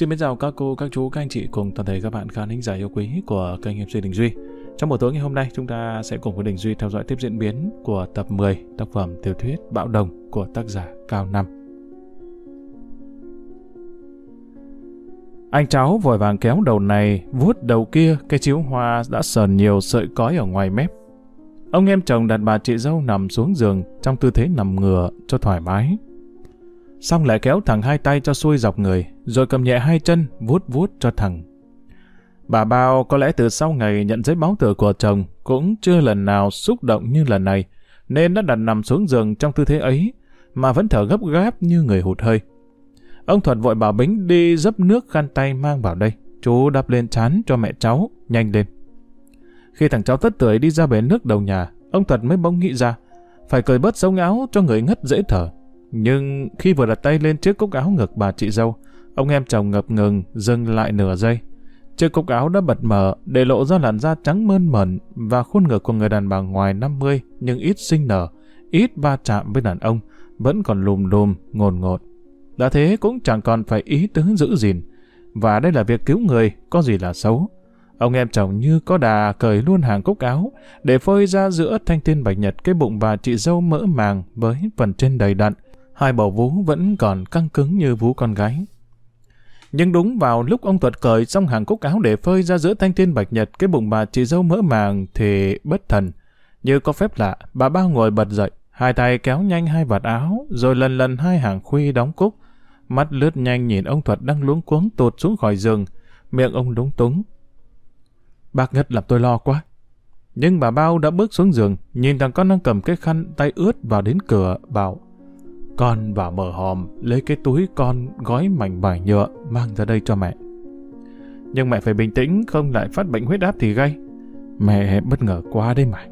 Xin mến chào các cô, các chú, các anh chị cùng toàn thể các bạn khán thính giả yêu quý của kênh MC Đình Duy. Trong buổi tối ngày hôm nay, chúng ta sẽ cùng với Đình Duy theo dõi tiếp diễn biến của tập 10 tác phẩm tiểu thuyết Bạo Đồng của tác giả Cao Năm. Anh cháu vội vàng kéo đầu này, vuốt đầu kia, cái chiếu hoa đã sờn nhiều sợi cói ở ngoài mép. Ông em chồng đặt bà chị dâu nằm xuống giường trong tư thế nằm ngửa cho thoải mái. Xong lại kéo thẳng hai tay cho xuôi dọc người, rồi cầm nhẹ hai chân, vuốt vuốt cho thẳng. Bà Bao có lẽ từ sau ngày nhận giấy báo tử của chồng cũng chưa lần nào xúc động như lần này, nên đã đặt nằm xuống giường trong tư thế ấy, mà vẫn thở gấp gáp như người hụt hơi. Ông Thuật vội bảo Bính đi dấp nước khăn tay mang vào đây. Chú đắp lên chán cho mẹ cháu, nhanh lên. Khi thằng cháu tất tuổi đi ra bể nước đầu nhà, ông Thuật mới bỗng nghĩ ra, phải cởi bớt sống áo cho người ngất dễ thở. Nhưng khi vừa đặt tay lên chiếc cúc áo ngực bà chị dâu, ông em chồng ngập ngừng dừng lại nửa giây. Chiếc cúc áo đã bật mở để lộ ra làn da trắng mơn mởn và khuôn ngực của người đàn bà ngoài 50 nhưng ít sinh nở, ít va chạm với đàn ông, vẫn còn lùm lùm, ngồn ngột. Đã thế cũng chẳng còn phải ý tứ giữ gìn. Và đây là việc cứu người, có gì là xấu. Ông em chồng như có đà cởi luôn hàng cúc áo để phơi ra giữa thanh thiên bạch nhật cái bụng bà chị dâu mỡ màng với phần trên đầy đặn. Hai bầu vú vẫn còn căng cứng như vú con gái. Nhưng đúng vào lúc ông thuật cởi xong hàng cúc áo để phơi ra giữa thanh thiên bạch nhật cái bụng bà chị dâu mỡ màng thì bất thần. Như có phép lạ, bà bao ngồi bật dậy, hai tay kéo nhanh hai vạt áo, rồi lần lần hai hàng khuy đóng cúc, Mắt lướt nhanh nhìn ông Thuật đang luống cuống tụt xuống khỏi giường, miệng ông lúng túng. Bác Nhất làm tôi lo quá. Nhưng bà Bao đã bước xuống giường, nhìn thằng con đang cầm cái khăn tay ướt vào đến cửa, bảo con vào mở hòm, lấy cái túi con gói mảnh vải nhựa, mang ra đây cho mẹ. Nhưng mẹ phải bình tĩnh, không lại phát bệnh huyết áp thì gây Mẹ bất ngờ quá đấy mà.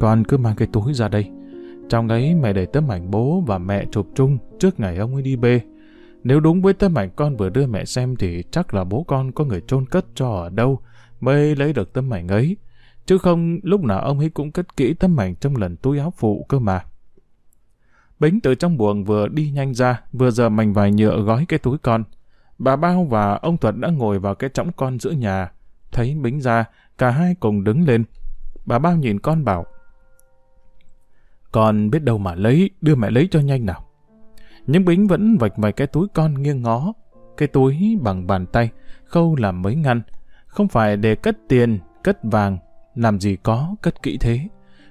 Con cứ mang cái túi ra đây. Trong ấy mẹ để tấm ảnh bố và mẹ chụp chung trước ngày ông ấy đi bê. Nếu đúng với tấm ảnh con vừa đưa mẹ xem thì chắc là bố con có người chôn cất cho ở đâu mới lấy được tấm ảnh ấy. Chứ không lúc nào ông ấy cũng cất kỹ tấm ảnh trong lần túi áo phụ cơ mà. Bính từ trong buồng vừa đi nhanh ra, vừa giờ mảnh vài nhựa gói cái túi con. Bà Bao và ông Thuật đã ngồi vào cái trống con giữa nhà. Thấy Bính ra, cả hai cùng đứng lên. Bà Bao nhìn con bảo, Con biết đâu mà lấy, đưa mẹ lấy cho nhanh nào. Nhưng Bính vẫn vạch vài cái túi con nghiêng ngó. Cái túi bằng bàn tay, khâu làm mấy ngăn. Không phải để cất tiền, cất vàng, làm gì có cất kỹ thế.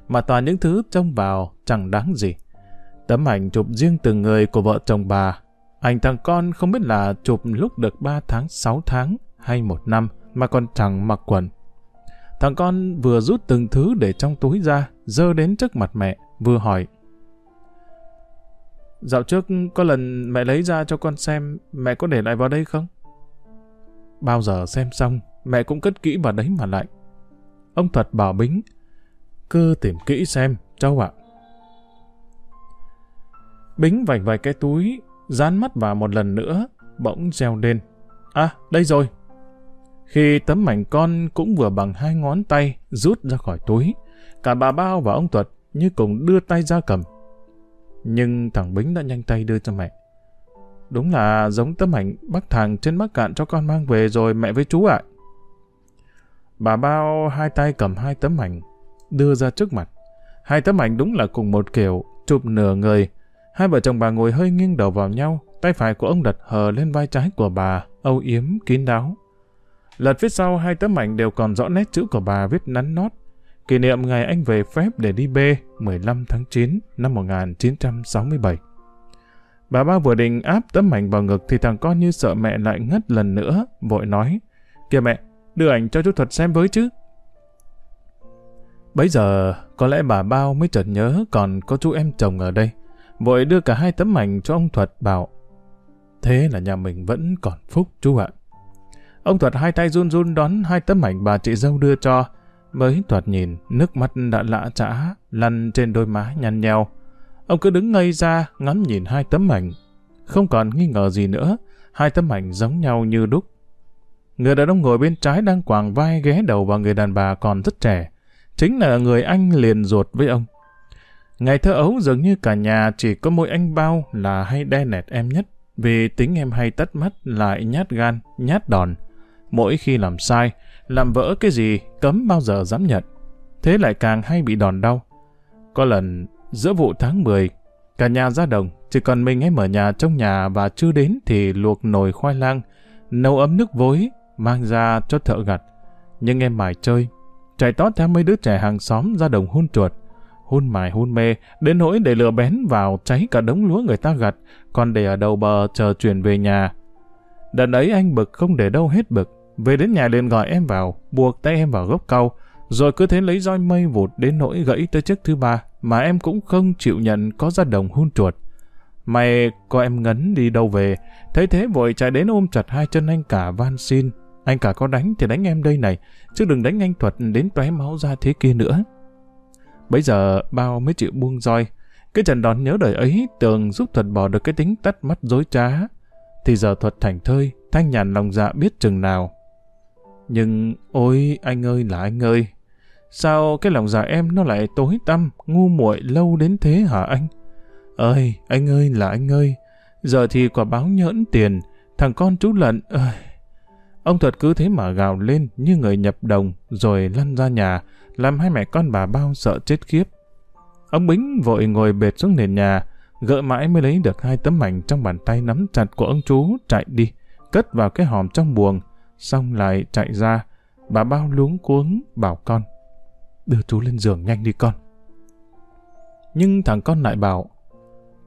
Mà toàn những thứ trông vào chẳng đáng gì. Tấm ảnh chụp riêng từng người của vợ chồng bà. Ảnh thằng con không biết là chụp lúc được 3 tháng, 6 tháng hay một năm mà còn chẳng mặc quần. Thằng con vừa rút từng thứ để trong túi ra, dơ đến trước mặt mẹ, vừa hỏi Dạo trước có lần mẹ lấy ra cho con xem, mẹ có để lại vào đây không? Bao giờ xem xong, mẹ cũng cất kỹ vào đấy mà lại. Ông Thuật bảo Bính, cứ tìm kỹ xem, cháu ạ. Bính vạch vài cái túi, dán mắt vào một lần nữa, bỗng reo lên. À, đây rồi. Khi tấm ảnh con cũng vừa bằng hai ngón tay rút ra khỏi túi, cả bà Bao và ông Thuật như cùng đưa tay ra cầm. Nhưng thằng Bính đã nhanh tay đưa cho mẹ. Đúng là giống tấm ảnh bác thằng trên bắc cạn cho con mang về rồi mẹ với chú ạ. Bà bao hai tay cầm hai tấm ảnh, đưa ra trước mặt. Hai tấm ảnh đúng là cùng một kiểu, chụp nửa người. Hai vợ chồng bà ngồi hơi nghiêng đầu vào nhau, tay phải của ông đặt hờ lên vai trái của bà, âu yếm, kín đáo. Lật phía sau hai tấm ảnh đều còn rõ nét chữ của bà viết nắn nót, kỷ niệm ngày anh về phép để đi B 15 tháng 9 năm 1967. Bà ba vừa định áp tấm ảnh vào ngực thì thằng con như sợ mẹ lại ngất lần nữa, vội nói, kìa mẹ, đưa ảnh cho chú Thuật xem với chứ. Bấy giờ, có lẽ bà Bao mới chợt nhớ còn có chú em chồng ở đây. Vội đưa cả hai tấm ảnh cho ông Thuật bảo, thế là nhà mình vẫn còn phúc chú ạ. Ông Thuật hai tay run run đón hai tấm ảnh bà chị dâu đưa cho, Mới Thuật nhìn, nước mắt đã lạ trã, lăn trên đôi má nhăn nheo. Ông cứ đứng ngây ra, ngắm nhìn hai tấm ảnh. Không còn nghi ngờ gì nữa, hai tấm ảnh giống nhau như đúc. Người đàn ông ngồi bên trái đang quàng vai ghé đầu vào người đàn bà còn rất trẻ. Chính là người anh liền ruột với ông. Ngày thơ ấu dường như cả nhà chỉ có mỗi anh bao là hay đe nẹt em nhất. Vì tính em hay tắt mắt lại nhát gan, nhát đòn. Mỗi khi làm sai, làm vỡ cái gì cấm bao giờ dám nhận. Thế lại càng hay bị đòn đau. Có lần giữa vụ tháng 10, cả nhà ra đồng, chỉ còn mình em ở nhà trong nhà và chưa đến thì luộc nồi khoai lang, nấu ấm nước vối, mang ra cho thợ gặt. Nhưng em mải chơi, chạy tót theo mấy đứa trẻ hàng xóm ra đồng hun chuột hôn mài hôn mê, đến nỗi để lửa bén vào cháy cả đống lúa người ta gặt, còn để ở đầu bờ chờ chuyển về nhà. Đợt ấy anh bực không để đâu hết bực, về đến nhà liền gọi em vào, buộc tay em vào gốc cau, rồi cứ thế lấy roi mây vụt đến nỗi gãy tới chiếc thứ ba, mà em cũng không chịu nhận có ra đồng hôn chuột. May có em ngấn đi đâu về, thấy thế vội chạy đến ôm chặt hai chân anh cả van xin. Anh cả có đánh thì đánh em đây này, chứ đừng đánh anh Thuật đến tóe máu ra thế kia nữa. Bây giờ bao mới chịu buông roi. Cái trận đòn nhớ đời ấy tường giúp Thuật bỏ được cái tính tắt mắt dối trá. Thì giờ Thuật thành thơi, thanh nhàn lòng dạ biết chừng nào. Nhưng ôi anh ơi là anh ơi, sao cái lòng dạ em nó lại tối tăm, ngu muội lâu đến thế hả anh? Ơi, anh ơi là anh ơi, giờ thì quả báo nhỡn tiền, thằng con chú lận, ơi. Ông Thuật cứ thế mà gào lên như người nhập đồng rồi lăn ra nhà, làm hai mẹ con bà bao sợ chết khiếp. Ông Bính vội ngồi bệt xuống nền nhà, gỡ mãi mới lấy được hai tấm mảnh trong bàn tay nắm chặt của ông chú chạy đi, cất vào cái hòm trong buồng, xong lại chạy ra. Bà bao luống cuống bảo con, đưa chú lên giường nhanh đi con. Nhưng thằng con lại bảo,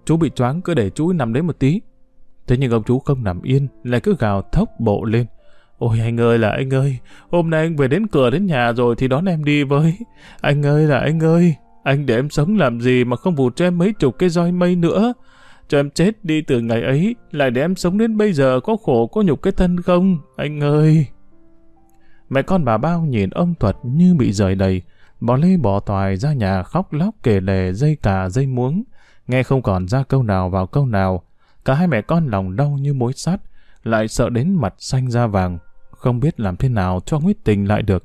chú bị choáng cứ để chú nằm đấy một tí. Thế nhưng ông chú không nằm yên, lại cứ gào thốc bộ lên. Ôi anh ơi là anh ơi, hôm nay anh về đến cửa đến nhà rồi thì đón em đi với. Anh ơi là anh ơi, anh để em sống làm gì mà không vụt cho em mấy chục cái roi mây nữa. Cho em chết đi từ ngày ấy, lại để em sống đến bây giờ có khổ có nhục cái thân không, anh ơi. Mẹ con bà bao nhìn ông Thuật như bị rời đầy, bỏ lê bỏ toài ra nhà khóc lóc kể lề dây cà dây muống, nghe không còn ra câu nào vào câu nào. Cả hai mẹ con lòng đau như mối sắt, lại sợ đến mặt xanh da vàng, không biết làm thế nào cho nguyết tình lại được.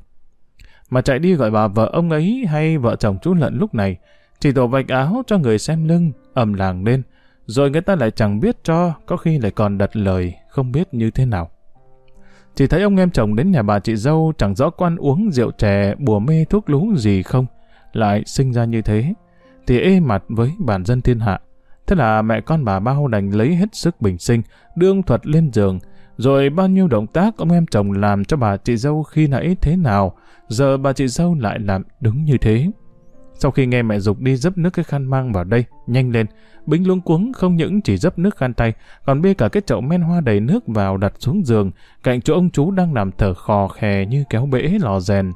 Mà chạy đi gọi bà vợ ông ấy hay vợ chồng chú Lận lúc này, chỉ tổ vạch áo cho người xem lưng, ầm làng lên, rồi người ta lại chẳng biết cho, có khi lại còn đặt lời, không biết như thế nào. Chỉ thấy ông em chồng đến nhà bà chị dâu chẳng rõ quan uống rượu chè, bùa mê thuốc lú gì không, lại sinh ra như thế, thì ê mặt với bản dân thiên hạ. Thế là mẹ con bà bao đành lấy hết sức bình sinh, đưa ông Thuật lên giường, rồi bao nhiêu động tác ông em chồng làm cho bà chị dâu khi nãy thế nào, giờ bà chị dâu lại làm đúng như thế. Sau khi nghe mẹ dục đi dấp nước cái khăn mang vào đây, nhanh lên, Bính luống cuống không những chỉ dấp nước khăn tay, còn bê cả cái chậu men hoa đầy nước vào đặt xuống giường, cạnh chỗ ông chú đang nằm thở khò khè như kéo bể lò rèn.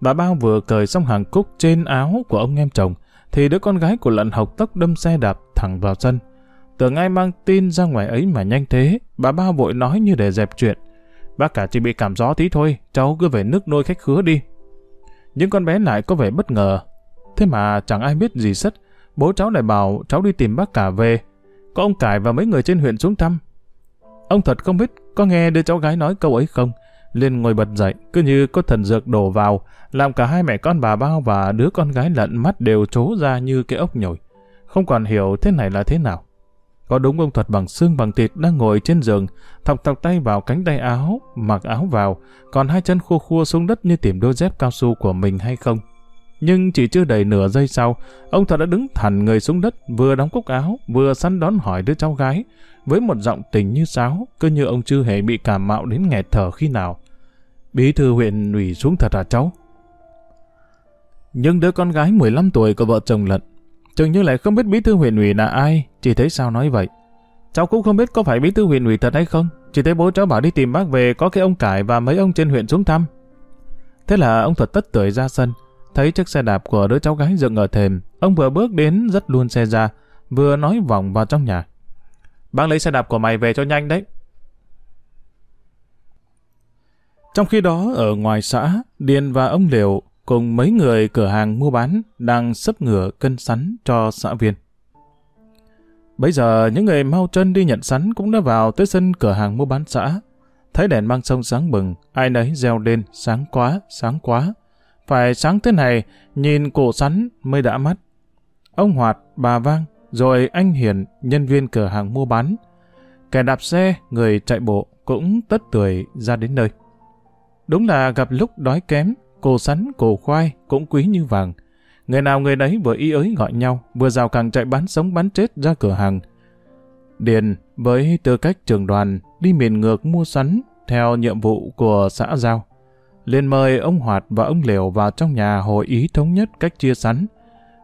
Bà bao vừa cởi xong hàng cúc trên áo của ông em chồng, thì đứa con gái của lận học tốc đâm xe đạp thẳng vào sân. Tưởng ai mang tin ra ngoài ấy mà nhanh thế, bà bao vội nói như để dẹp chuyện. Bác cả chỉ bị cảm gió tí thôi, cháu cứ về nước nuôi khách khứa đi. những con bé lại có vẻ bất ngờ. Thế mà chẳng ai biết gì sất, bố cháu lại bảo cháu đi tìm bác cả về. Có ông Cải và mấy người trên huyện xuống thăm. Ông thật không biết có nghe đứa cháu gái nói câu ấy không. liền ngồi bật dậy, cứ như có thần dược đổ vào, làm cả hai mẹ con bà bao và đứa con gái lận mắt đều trố ra như cái ốc nhồi. Không còn hiểu thế này là thế nào. Có đúng ông thuật bằng xương bằng thịt đang ngồi trên giường, thọc thọc tay vào cánh tay áo, mặc áo vào, còn hai chân khua khua xuống đất như tìm đôi dép cao su của mình hay không? Nhưng chỉ chưa đầy nửa giây sau, ông thuật đã đứng thẳng người xuống đất, vừa đóng cúc áo, vừa săn đón hỏi đứa cháu gái, với một giọng tình như sáo, cứ như ông chưa hề bị cảm mạo đến nghẹt thở khi nào. Bí thư huyện ủy xuống thật à cháu? Nhưng đứa con gái 15 tuổi của vợ chồng lận, Trường như lại không biết bí thư huyện ủy là ai, chỉ thấy sao nói vậy. Cháu cũng không biết có phải bí thư huyện ủy thật hay không, chỉ thấy bố cháu bảo đi tìm bác về có cái ông cải và mấy ông trên huyện xuống thăm. Thế là ông thuật tất tuổi ra sân, Thấy chiếc xe đạp của đứa cháu gái dựng ở thềm, ông vừa bước đến rất luôn xe ra, vừa nói vòng vào trong nhà. Bác lấy xe đạp của mày về cho nhanh đấy. Trong khi đó, ở ngoài xã, Điền và ông Liều cùng mấy người cửa hàng mua bán đang sấp ngửa cân sắn cho xã viên. Bây giờ, những người mau chân đi nhận sắn cũng đã vào tới sân cửa hàng mua bán xã. Thấy đèn mang sông sáng bừng, ai nấy reo lên, sáng quá, sáng quá. Phải sáng thế này, nhìn cổ sắn mới đã mắt. Ông Hoạt, bà Vang, rồi anh Hiền, nhân viên cửa hàng mua bán. kẻ đạp xe, người chạy bộ cũng tất tuổi ra đến nơi. Đúng là gặp lúc đói kém, cổ sắn, cổ khoai cũng quý như vàng. Người nào người đấy vừa y ới gọi nhau, vừa rào càng chạy bán sống bán chết ra cửa hàng. Điền với tư cách trưởng đoàn đi miền ngược mua sắn theo nhiệm vụ của xã Giao. liền mời ông Hoạt và ông Liều vào trong nhà hội ý thống nhất cách chia sắn,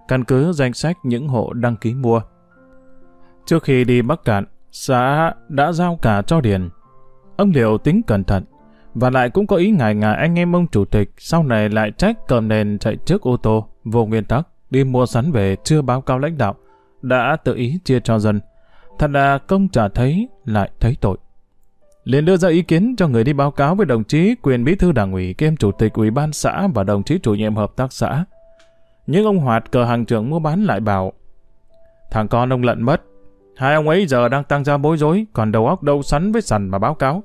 căn cứ danh sách những hộ đăng ký mua. Trước khi đi Bắc Cạn, xã đã giao cả cho Điền. Ông Liều tính cẩn thận, và lại cũng có ý ngại ngại anh em ông chủ tịch sau này lại trách cầm nền chạy trước ô tô, vô nguyên tắc, đi mua sắn về chưa báo cáo lãnh đạo, đã tự ý chia cho dân. Thật là công trả thấy, lại thấy tội. liền đưa ra ý kiến cho người đi báo cáo với đồng chí quyền bí thư đảng ủy kiêm chủ tịch ủy ban xã và đồng chí chủ nhiệm hợp tác xã. Nhưng ông Hoạt cờ hàng trưởng mua bán lại bảo Thằng con ông lận mất. Hai ông ấy giờ đang tăng ra bối rối, còn đầu óc đâu sắn với sần mà báo cáo.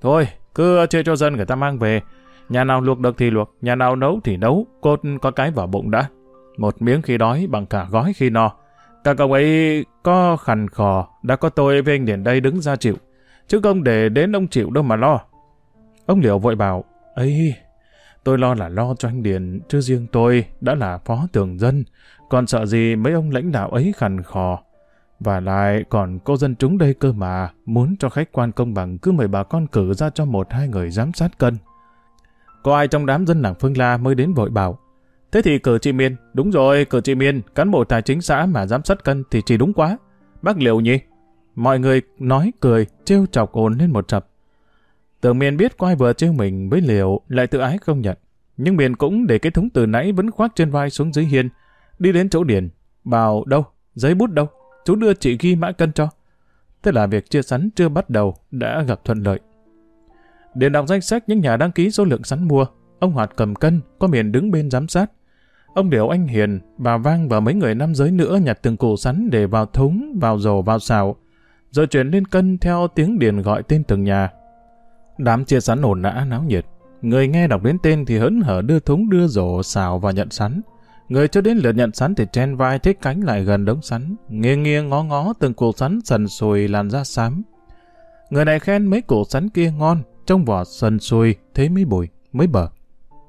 Thôi, cứ chia cho dân người ta mang về. Nhà nào luộc được thì luộc, nhà nào nấu thì nấu, cốt có cái vào bụng đã. Một miếng khi đói bằng cả gói khi no. Các ông ấy có khằn khò, đã có tôi với anh Điển đây đứng ra chịu. Chứ không để đến ông chịu đâu mà lo. Ông Liễu vội bảo, ấy, tôi lo là lo cho anh Điền, chứ riêng tôi đã là phó tường dân, còn sợ gì mấy ông lãnh đạo ấy khằn khò. Và lại còn có dân chúng đây cơ mà, muốn cho khách quan công bằng cứ mời bà con cử ra cho một hai người giám sát cân. Có ai trong đám dân làng Phương La mới đến vội bảo, thế thì cử chị Miên, đúng rồi, cử chị Miên, cán bộ tài chính xã mà giám sát cân thì chỉ đúng quá. Bác liệu nhỉ? Mọi người nói cười, trêu chọc ồn lên một chập. Tưởng Miên biết có ai vừa trêu mình với liệu lại tự ái không nhận. Nhưng Miên cũng để cái thúng từ nãy vẫn khoác trên vai xuống dưới hiên, đi đến chỗ điền, bảo đâu, giấy bút đâu, chú đưa chị ghi mã cân cho. Thế là việc chia sắn chưa bắt đầu đã gặp thuận lợi. Để đọc danh sách những nhà đăng ký số lượng sắn mua, ông Hoạt cầm cân, có miền đứng bên giám sát. Ông điều Anh Hiền, bà Vang và mấy người nam giới nữa nhặt từng củ sắn để vào thúng, vào rổ, vào xào, rồi chuyển lên cân theo tiếng điền gọi tên từng nhà. Đám chia sắn ổn nã náo nhiệt. Người nghe đọc đến tên thì hớn hở đưa thúng đưa rổ xào và nhận sắn. Người cho đến lượt nhận sắn thì chen vai thích cánh lại gần đống sắn, nghiêng nghiêng ngó ngó từng củ sắn sần sùi làn da xám. Người này khen mấy củ sắn kia ngon, trong vỏ sần sùi, thế mới bùi, mới bở.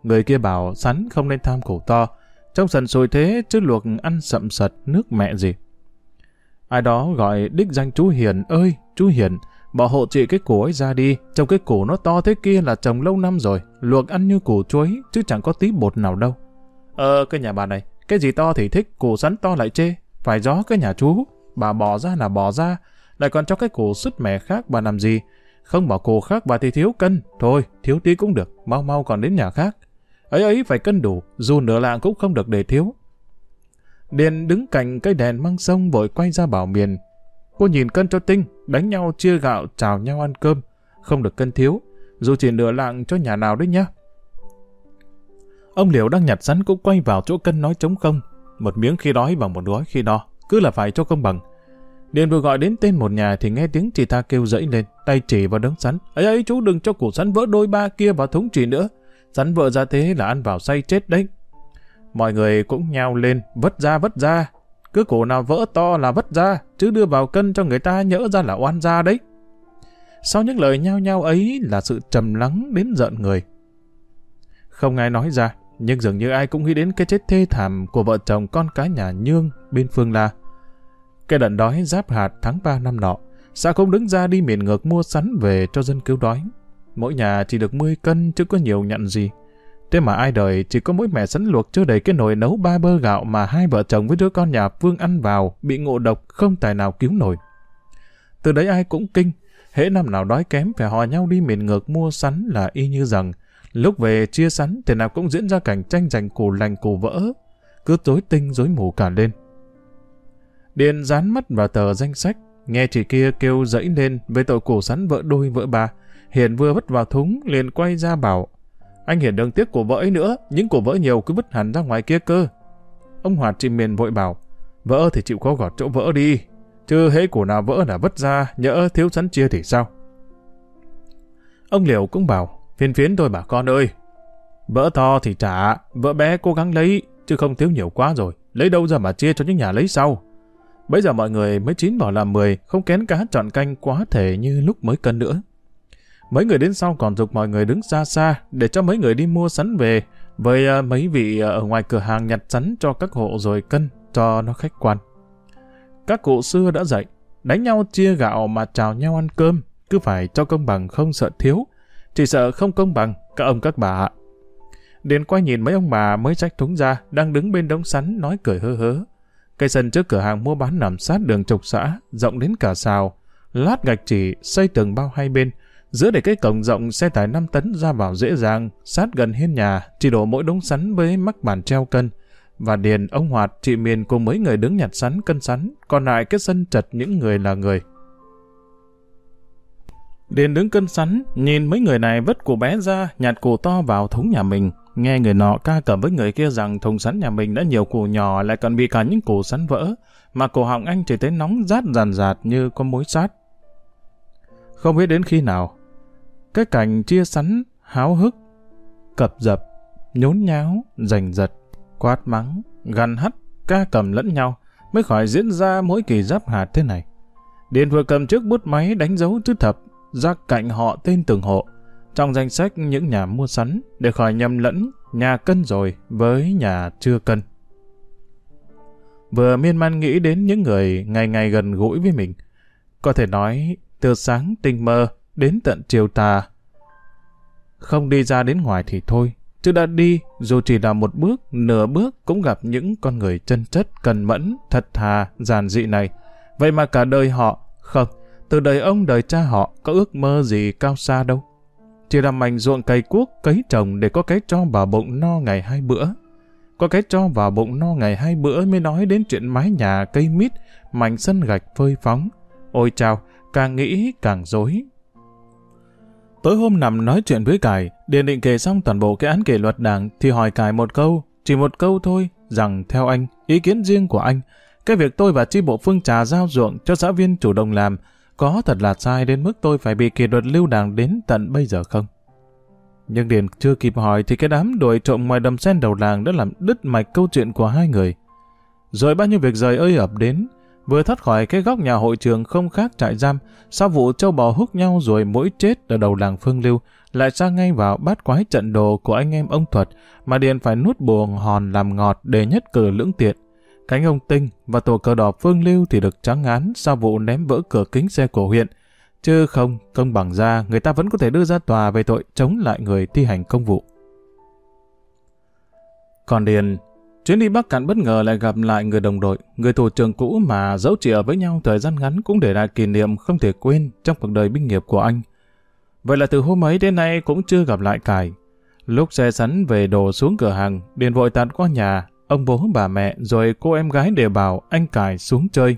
Người kia bảo sắn không nên tham củ to, trong sần sùi thế chứ luộc ăn sậm sật nước mẹ gì. Ai đó gọi đích danh chú Hiền ơi, chú Hiền, bỏ hộ chị cái củ ấy ra đi, trong cái củ nó to thế kia là trồng lâu năm rồi, luộc ăn như củ chuối, chứ chẳng có tí bột nào đâu. Ờ, cái nhà bà này, cái gì to thì thích, củ sắn to lại chê. Phải gió cái nhà chú, bà bỏ ra là bỏ ra, lại còn cho cái củ sứt mẻ khác bà làm gì. Không bỏ củ khác bà thì thiếu cân, thôi, thiếu tí cũng được, mau mau còn đến nhà khác. Ấy ấy phải cân đủ, dù nửa lạng cũng không được để thiếu. Điền đứng cạnh cây đèn măng sông vội quay ra bảo miền. Cô nhìn cân cho tinh, đánh nhau chia gạo, chào nhau ăn cơm, không được cân thiếu, dù chỉ nửa lạng cho nhà nào đấy nhá. Ông Liễu đang nhặt sắn cũng quay vào chỗ cân nói trống không. Một miếng khi đói bằng một gói khi no, cứ là phải cho công bằng. Điền vừa gọi đến tên một nhà thì nghe tiếng chị ta kêu dẫy lên, tay chỉ vào đống sắn. ấy ấy chú đừng cho củ sắn vỡ đôi ba kia vào thúng chỉ nữa. Sắn vỡ ra thế là ăn vào say chết đấy. Mọi người cũng nhao lên, vất ra vất ra. Cứ củ nào vỡ to là vất ra, chứ đưa vào cân cho người ta nhỡ ra là oan ra đấy. Sau những lời nhao nhao ấy là sự trầm lắng đến giận người. Không ai nói ra, nhưng dường như ai cũng nghĩ đến cái chết thê thảm của vợ chồng con cái nhà Nhương bên Phương La. Cái đợt đói giáp hạt tháng 3 năm nọ, sao không đứng ra đi miền ngược mua sắn về cho dân cứu đói. Mỗi nhà chỉ được 10 cân chứ có nhiều nhận gì. Thế mà ai đời chỉ có mỗi mẹ sắn luộc chưa đầy cái nồi nấu ba bơ gạo mà hai vợ chồng với đứa con nhà Phương ăn vào bị ngộ độc không tài nào cứu nổi. Từ đấy ai cũng kinh, hễ năm nào đói kém phải hò nhau đi miền ngược mua sắn là y như rằng Lúc về chia sắn thì nào cũng diễn ra cảnh tranh giành củ lành củ vỡ, cứ tối tinh rối mù cả lên. Điền dán mắt vào tờ danh sách, nghe chị kia kêu dẫy lên về tội củ sắn vỡ đôi vỡ ba. Hiền vừa vứt vào thúng, liền quay ra bảo, anh Hiền đừng tiếc củ vỡ ấy nữa, những củ vỡ nhiều cứ vứt hẳn ra ngoài kia cơ. Ông Hoạt chị miền vội bảo, vỡ thì chịu khó gọt chỗ vỡ đi, chứ hễ củ nào vỡ là vứt ra, nhỡ thiếu sắn chia thì sao? Ông Liều cũng bảo, Phiền phiến thôi bà con ơi. Vỡ to thì trả, vỡ bé cố gắng lấy, chứ không thiếu nhiều quá rồi. Lấy đâu ra mà chia cho những nhà lấy sau. Bây giờ mọi người mới chín bỏ làm mười, không kén cá chọn canh quá thể như lúc mới cân nữa. Mấy người đến sau còn dục mọi người đứng xa xa để cho mấy người đi mua sắn về với ờ, mấy vị ờ, ở ngoài cửa hàng nhặt sắn cho các hộ rồi cân cho nó khách quan. Các cụ xưa đã dạy, đánh nhau chia gạo mà chào nhau ăn cơm, cứ phải cho công bằng không sợ thiếu, chỉ sợ không công bằng, các ông các bà ạ. Điền quay nhìn mấy ông bà mới trách thúng ra, đang đứng bên đống sắn nói cười hơ hớ. Cây sân trước cửa hàng mua bán nằm sát đường trục xã, rộng đến cả xào. Lát gạch chỉ, xây tường bao hai bên. Giữa để cái cổng rộng xe tải 5 tấn ra vào dễ dàng, sát gần hiên nhà, chỉ đổ mỗi đống sắn với mắc bàn treo cân. Và Điền, ông Hoạt, chị Miền cùng mấy người đứng nhặt sắn cân sắn, còn lại cái sân chật những người là người. Điền đứng cân sắn, nhìn mấy người này vứt củ bé ra, nhặt củ to vào thúng nhà mình. Nghe người nọ ca cầm với người kia rằng thùng sắn nhà mình đã nhiều củ nhỏ lại còn bị cả những củ sắn vỡ, mà cổ họng anh chỉ thấy nóng rát ràn rạt như có mối sát. Không biết đến khi nào, cái cảnh chia sắn, háo hức, cập dập, nhốn nháo, giành giật, quát mắng, gằn hắt, ca cầm lẫn nhau, mới khỏi diễn ra mỗi kỳ giáp hạt thế này. Điền vừa cầm trước bút máy đánh dấu chữ thập, ra cạnh họ tên từng hộ, trong danh sách những nhà mua sắn để khỏi nhầm lẫn nhà cân rồi với nhà chưa cân. Vừa miên man nghĩ đến những người ngày ngày gần gũi với mình. Có thể nói từ sáng tinh mơ đến tận chiều tà. Không đi ra đến ngoài thì thôi, chứ đã đi dù chỉ là một bước, nửa bước cũng gặp những con người chân chất, cần mẫn, thật thà, giản dị này. Vậy mà cả đời họ, không, từ đời ông đời cha họ có ước mơ gì cao xa đâu chỉ làm mảnh ruộng cày cuốc cấy trồng để có cái cho vào bụng no ngày hai bữa. Có cái cho vào bụng no ngày hai bữa mới nói đến chuyện mái nhà cây mít, mảnh sân gạch phơi phóng. Ôi chào, càng nghĩ càng dối. Tối hôm nằm nói chuyện với Cải, Điền định kể xong toàn bộ cái án kỷ luật đảng thì hỏi Cải một câu, chỉ một câu thôi, rằng theo anh, ý kiến riêng của anh, cái việc tôi và chi bộ phương trà giao ruộng cho xã viên chủ động làm có thật là sai đến mức tôi phải bị kỷ luật lưu đảng đến tận bây giờ không? Nhưng Điền chưa kịp hỏi thì cái đám đuổi trộm ngoài đầm sen đầu làng đã làm đứt mạch câu chuyện của hai người. Rồi bao nhiêu việc rời ơi ập đến, vừa thoát khỏi cái góc nhà hội trường không khác trại giam, sau vụ châu bò hút nhau rồi mỗi chết ở đầu làng Phương Lưu, lại sang ngay vào bát quái trận đồ của anh em ông Thuật, mà Điền phải nuốt buồn hòn làm ngọt để nhất cử lưỡng tiện. Cánh ông Tinh và tổ cờ đỏ Phương Lưu thì được trắng án sau vụ ném vỡ cửa kính xe của huyện. Chứ không, công bằng ra, người ta vẫn có thể đưa ra tòa về tội chống lại người thi hành công vụ. Còn Điền, chuyến đi Bắc Cạn bất ngờ lại gặp lại người đồng đội, người thủ trưởng cũ mà dẫu chỉ ở với nhau thời gian ngắn cũng để lại kỷ niệm không thể quên trong cuộc đời binh nghiệp của anh. Vậy là từ hôm ấy đến nay cũng chưa gặp lại Cải. Lúc xe sắn về đồ xuống cửa hàng, Điền vội tạt qua nhà, Ông bố bà mẹ rồi cô em gái đều bảo anh Cải xuống chơi.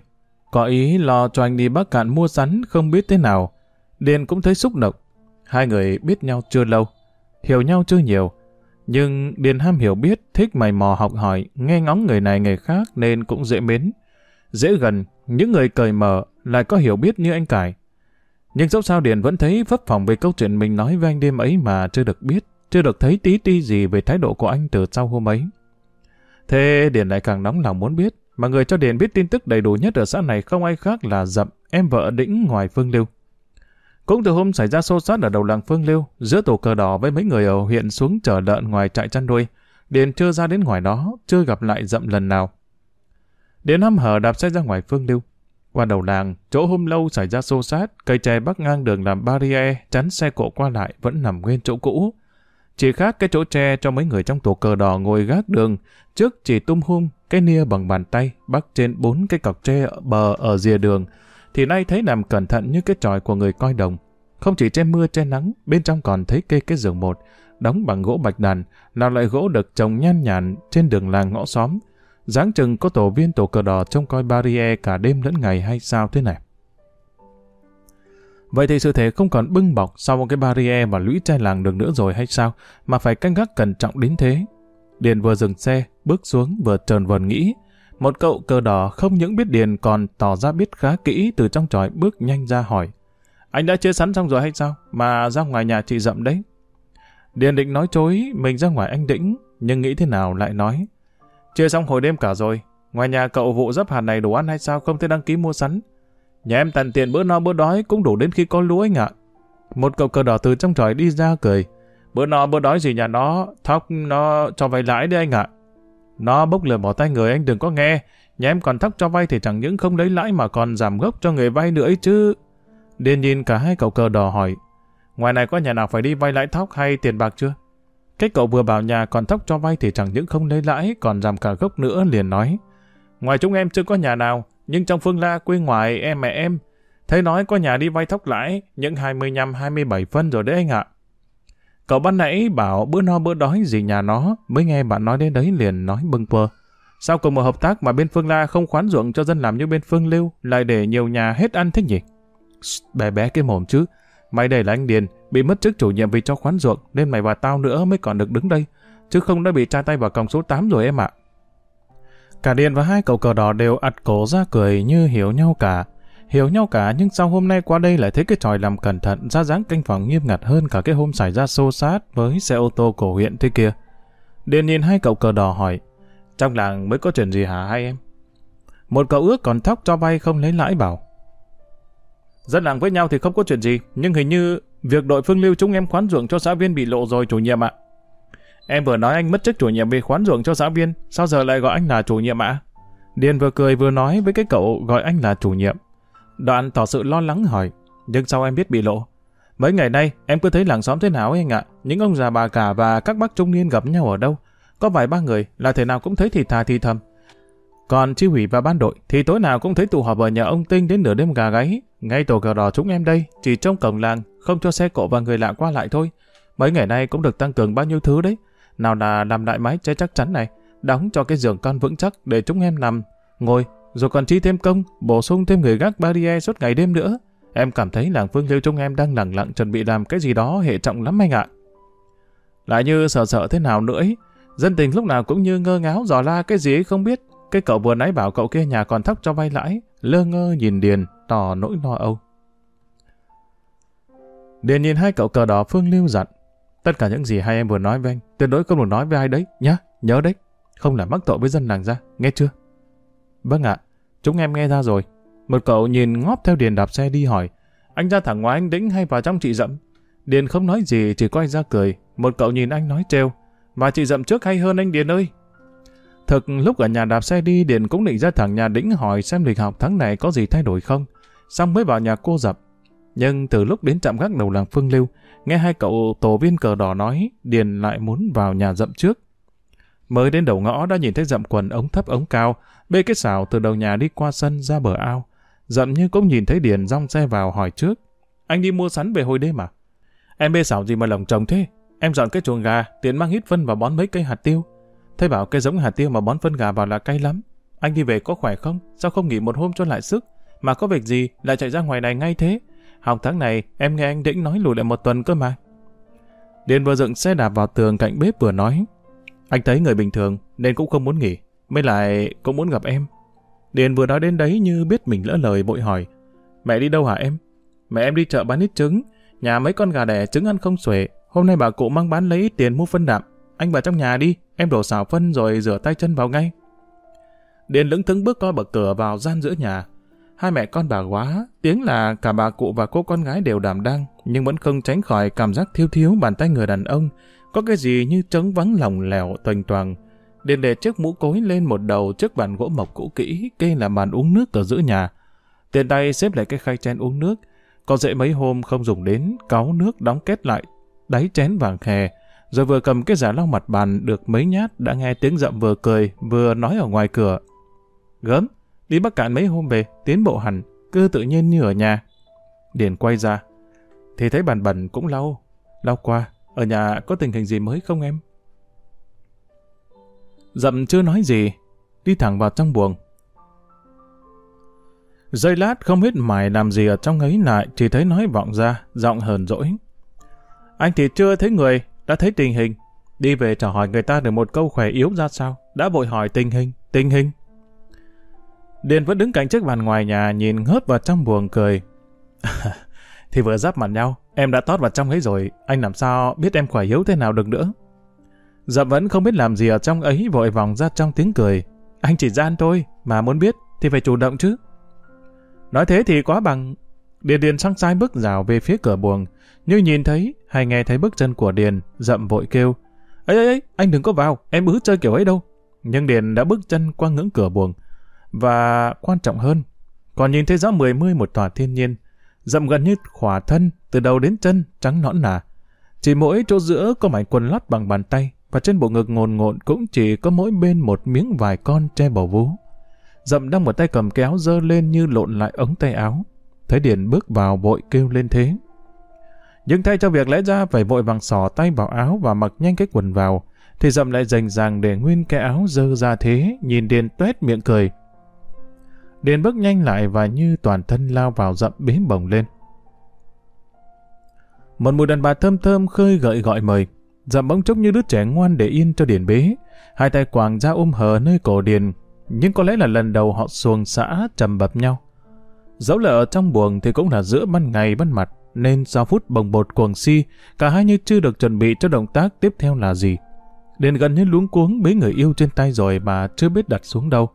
Có ý lo cho anh đi Bắc Cạn mua sắn không biết thế nào. Điền cũng thấy xúc động. Hai người biết nhau chưa lâu, hiểu nhau chưa nhiều. Nhưng Điền ham hiểu biết, thích mày mò học hỏi, nghe ngóng người này người khác nên cũng dễ mến. Dễ gần, những người cởi mở lại có hiểu biết như anh Cải. Nhưng dẫu sao Điền vẫn thấy phấp phòng về câu chuyện mình nói với anh đêm ấy mà chưa được biết, chưa được thấy tí ti gì về thái độ của anh từ sau hôm ấy. Thế Điền lại càng nóng lòng muốn biết, mà người cho Điền biết tin tức đầy đủ nhất ở xã này không ai khác là Dậm, em vợ đĩnh ngoài Phương Lưu. Cũng từ hôm xảy ra xô xát ở đầu làng Phương Lưu, giữa tổ cờ đỏ với mấy người ở huyện xuống chở lợn ngoài trại chăn nuôi, Điền chưa ra đến ngoài đó, chưa gặp lại Dậm lần nào. Điền hăm hở đạp xe ra ngoài Phương Lưu. Qua đầu làng, chỗ hôm lâu xảy ra xô xát, cây tre bắc ngang đường làm barrier, chắn xe cộ qua lại vẫn nằm nguyên chỗ cũ. Chỉ khác cái chỗ tre cho mấy người trong tổ cờ đỏ ngồi gác đường, trước chỉ tung hung cái nia bằng bàn tay bắc trên bốn cái cọc tre bờ ở rìa đường, thì nay thấy nằm cẩn thận như cái tròi của người coi đồng. Không chỉ che mưa che nắng, bên trong còn thấy kê cái giường một, đóng bằng gỗ bạch đàn, là loại gỗ được trồng nhan nhản trên đường làng ngõ xóm. dáng chừng có tổ viên tổ cờ đỏ trông coi barrier cả đêm lẫn ngày hay sao thế này. Vậy thì sự thể không còn bưng bọc sau một cái barrier và lũy chai làng được nữa rồi hay sao, mà phải canh gác cẩn trọng đến thế. Điền vừa dừng xe, bước xuống vừa trờn vờn nghĩ. Một cậu cờ đỏ không những biết Điền còn tỏ ra biết khá kỹ từ trong tròi bước nhanh ra hỏi. Anh đã chưa sẵn xong rồi hay sao? Mà ra ngoài nhà chị dậm đấy. Điền định nói chối mình ra ngoài anh Đĩnh, nhưng nghĩ thế nào lại nói. Chưa xong hồi đêm cả rồi, Ngoài nhà cậu vụ dấp hạt này đủ ăn hay sao không thể đăng ký mua sắn? Nhà em tận tiền bữa no bữa đói cũng đủ đến khi có lúa anh ạ. Một cậu cờ đỏ từ trong tròi đi ra cười. Bữa no bữa đói gì nhà nó, thóc nó cho vay lãi đấy anh ạ. Nó bốc lửa bỏ tay người anh đừng có nghe. Nhà em còn thóc cho vay thì chẳng những không lấy lãi mà còn giảm gốc cho người vay nữa ấy chứ. Điền nhìn cả hai cậu cờ đỏ hỏi. Ngoài này có nhà nào phải đi vay lãi thóc hay tiền bạc chưa? Cái cậu vừa bảo nhà còn thóc cho vay thì chẳng những không lấy lãi còn giảm cả gốc nữa liền nói. Ngoài chúng em chưa có nhà nào, nhưng trong phương la quê ngoài em mẹ em, thấy nói có nhà đi vay thóc lãi những 25-27 phân rồi đấy anh ạ. Cậu ban nãy bảo bữa no bữa đói gì nhà nó, mới nghe bạn nói đến đấy liền nói bưng quơ. Sao cùng một hợp tác mà bên Phương La không khoán ruộng cho dân làm như bên Phương Lưu, lại để nhiều nhà hết ăn thích nhỉ? Bé bé cái mồm chứ, mày đây là anh Điền, bị mất chức chủ nhiệm vì cho khoán ruộng, nên mày và tao nữa mới còn được đứng đây, chứ không đã bị tra tay vào còng số 8 rồi em ạ. Cả Điền và hai cậu cờ đỏ đều ặt cổ ra cười như hiểu nhau cả. Hiểu nhau cả nhưng sau hôm nay qua đây lại thấy cái tròi làm cẩn thận ra dáng canh phòng nghiêm ngặt hơn cả cái hôm xảy ra xô sát với xe ô tô cổ huyện thế kia. Điền nhìn hai cậu cờ đỏ hỏi, trong làng mới có chuyện gì hả hai em? Một cậu ước còn thóc cho vay không lấy lãi bảo. Dân làng với nhau thì không có chuyện gì, nhưng hình như việc đội phương lưu chúng em khoán ruộng cho xã viên bị lộ rồi chủ nhiệm ạ. Em vừa nói anh mất chức chủ nhiệm vì khoán ruộng cho giáo viên, sao giờ lại gọi anh là chủ nhiệm ạ? Điền vừa cười vừa nói với cái cậu gọi anh là chủ nhiệm. Đoạn tỏ sự lo lắng hỏi, nhưng sao em biết bị lộ? Mấy ngày nay em cứ thấy làng xóm thế nào ấy anh ạ, những ông già bà cả và các bác trung niên gặp nhau ở đâu, có vài ba người là thể nào cũng thấy thì thà thì thầm. Còn chi hủy và ban đội thì tối nào cũng thấy tụ họp ở nhà ông Tinh đến nửa đêm gà gáy. Ngay tổ cờ đỏ chúng em đây, chỉ trong cổng làng, không cho xe cộ và người lạ qua lại thôi. Mấy ngày nay cũng được tăng cường bao nhiêu thứ đấy. Nào là làm lại mái che chắc chắn này, đóng cho cái giường con vững chắc để chúng em nằm, ngồi, rồi còn chi thêm công, bổ sung thêm người gác barrier suốt ngày đêm nữa. Em cảm thấy làng Phương Liêu chúng em đang lặng lặng chuẩn bị làm cái gì đó hệ trọng lắm anh ạ. Lại như sợ sợ thế nào nữa ấy, Dân tình lúc nào cũng như ngơ ngáo dò la cái gì ấy không biết. Cái cậu vừa nãy bảo cậu kia nhà còn thóc cho vay lãi, lơ ngơ nhìn Điền, tỏ nỗi lo âu. Điền nhìn hai cậu cờ đỏ Phương Lưu dặn. Tất cả những gì hai em vừa nói với anh, tuyệt đối không được nói với ai đấy, nhá, nhớ đấy. Không làm mắc tội với dân làng ra, nghe chưa? Vâng ạ, chúng em nghe ra rồi. Một cậu nhìn ngóp theo Điền đạp xe đi hỏi, anh ra thẳng ngoài anh đĩnh hay vào trong chị dậm? Điền không nói gì, chỉ quay ra cười. Một cậu nhìn anh nói trêu, mà chị dậm trước hay hơn anh Điền ơi. Thực lúc ở nhà đạp xe đi Điền cũng định ra thẳng nhà đĩnh hỏi xem lịch học tháng này có gì thay đổi không. Xong mới vào nhà cô dập. Nhưng từ lúc đến trạm gác đầu làng Phương Lưu, nghe hai cậu tổ viên cờ đỏ nói, Điền lại muốn vào nhà dậm trước. Mới đến đầu ngõ đã nhìn thấy dậm quần ống thấp ống cao, bê cái xào từ đầu nhà đi qua sân ra bờ ao. Dậm như cũng nhìn thấy Điền rong xe vào hỏi trước. Anh đi mua sắn về hồi đêm à? Em bê xào gì mà lồng trồng thế? Em dọn cái chuồng gà, tiện mang hít phân và bón mấy cây hạt tiêu. Thấy bảo cây giống hạt tiêu mà bón phân gà vào là cay lắm. Anh đi về có khỏe không? Sao không nghỉ một hôm cho lại sức? Mà có việc gì lại chạy ra ngoài này ngay thế? Học tháng này em nghe anh Đĩnh nói lùi lại một tuần cơ mà. Điền vừa dựng xe đạp vào tường cạnh bếp vừa nói. Anh thấy người bình thường nên cũng không muốn nghỉ. Mới lại cũng muốn gặp em. Điền vừa nói đến đấy như biết mình lỡ lời bội hỏi. Mẹ đi đâu hả em? Mẹ em đi chợ bán ít trứng. Nhà mấy con gà đẻ trứng ăn không xuể. Hôm nay bà cụ mang bán lấy ít tiền mua phân đạm. Anh vào trong nhà đi, em đổ xào phân rồi rửa tay chân vào ngay. Điền lững thững bước qua bậc cửa vào gian giữa nhà. Hai mẹ con bà quá, tiếng là cả bà cụ và cô con gái đều đảm đang, nhưng vẫn không tránh khỏi cảm giác thiếu thiếu bàn tay người đàn ông. Có cái gì như trống vắng lòng lẻo toành toàng. Điền để chiếc mũ cối lên một đầu trước bàn gỗ mộc cũ kỹ, kê là bàn uống nước ở giữa nhà. Tiền tay xếp lại cái khay chén uống nước. Có dễ mấy hôm không dùng đến, cáu nước đóng kết lại đáy chén vàng khè, rồi vừa cầm cái giả lau mặt bàn được mấy nhát đã nghe tiếng rậm vừa cười, vừa nói ở ngoài cửa. Gớm, đi Bắc Cạn mấy hôm về, tiến bộ hẳn, cứ tự nhiên như ở nhà. Điền quay ra, thì thấy bàn bẩn cũng lau, lau qua, ở nhà có tình hình gì mới không em? Dậm chưa nói gì, đi thẳng vào trong buồng. Giây lát không biết mày làm gì ở trong ấy lại, chỉ thấy nói vọng ra, giọng hờn dỗi. Anh thì chưa thấy người, đã thấy tình hình. Đi về trả hỏi người ta được một câu khỏe yếu ra sao, đã vội hỏi tình hình, tình hình. Điền vẫn đứng cạnh chiếc bàn ngoài nhà nhìn ngớt vào trong buồng cười. thì vừa giáp mặt nhau, em đã tót vào trong ấy rồi, anh làm sao biết em khỏe yếu thế nào được nữa. Dậm vẫn không biết làm gì ở trong ấy vội vòng ra trong tiếng cười. anh chỉ gian thôi, mà muốn biết thì phải chủ động chứ. Nói thế thì quá bằng. Điền Điền sang sai bước rào về phía cửa buồng, như nhìn thấy hay nghe thấy bước chân của Điền, dậm vội kêu. ấy ấy ấy, anh đừng có vào, em ứ chơi kiểu ấy đâu. Nhưng Điền đã bước chân qua ngưỡng cửa buồng. Và quan trọng hơn, còn nhìn thấy rõ mười mươi một tòa thiên nhiên, rậm gần như khỏa thân, từ đầu đến chân, trắng nõn nà. Chỉ mỗi chỗ giữa có mảnh quần lót bằng bàn tay, và trên bộ ngực ngồn ngộn cũng chỉ có mỗi bên một miếng vài con che bầu vú. Dậm đang một tay cầm kéo dơ lên như lộn lại ống tay áo. Thấy Điền bước vào vội kêu lên thế. Nhưng thay cho việc lẽ ra phải vội vàng sò tay vào áo và mặc nhanh cái quần vào, thì dậm lại dành dàng để nguyên cái áo dơ ra thế, nhìn Điền tuét miệng cười. Điền bước nhanh lại và như toàn thân lao vào dậm bế bồng lên. Một mùi đàn bà thơm thơm khơi gợi gọi mời. Dậm bỗng chốc như đứa trẻ ngoan để yên cho Điền bế. Hai tay quàng ra ôm hờ nơi cổ Điền. Nhưng có lẽ là lần đầu họ xuồng xã trầm bập nhau. Dẫu là ở trong buồng thì cũng là giữa ban ngày ban mặt. Nên sau phút bồng bột cuồng si, cả hai như chưa được chuẩn bị cho động tác tiếp theo là gì. Điền gần như luống cuống bế người yêu trên tay rồi mà chưa biết đặt xuống đâu.